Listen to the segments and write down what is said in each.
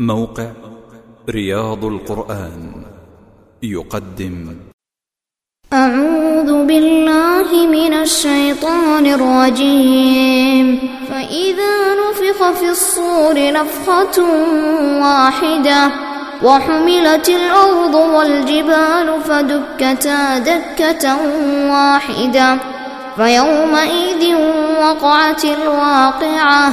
موقع رياض القرآن يقدم. أعوذ بالله من الشيطان الرجيم. فإذا نفخ في الصور نفخة واحدة وحملت الأرض والجبال فدكتا دكة واحدة فيومئذ وقعت الواقعة.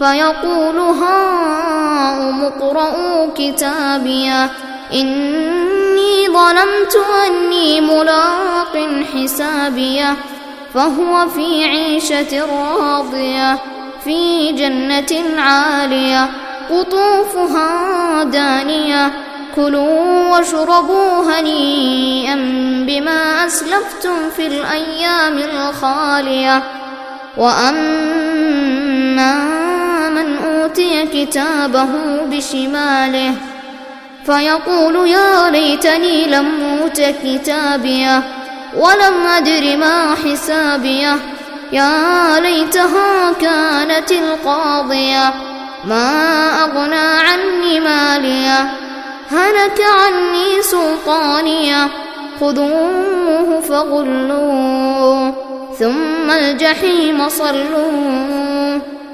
فيقول هاؤم اقرءوا كتابيه إني ظننت أني ملاق حسابيه فهو في عيشة راضية في جنة عالية قطوفها دانية كلوا واشربوا هنيئا بما أسلفتم في الأيام الخالية وأما كتابه بشماله. فيقول يا ليتني لم أوت كتابيه ولم أدر ما حسابيه. يا ليتها كانت القاضية. ما أغنى عني ماليه. هلك عني سلطانيه. خذوه فغلوه. ثم الجحيم صلوه.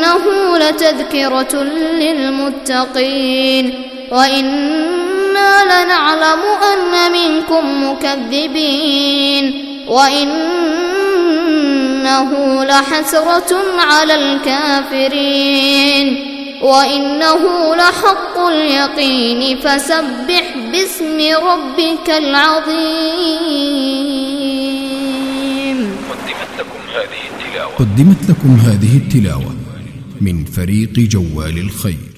وإنه لتذكرة للمتقين وإنا لنعلم أن منكم مكذبين وإنه لحسرة على الكافرين وإنه لحق اليقين فسبح باسم ربك العظيم قدمت لكم هذه التلاوة. قدمت لكم هذه التلاوة. من فريق جوال الخير.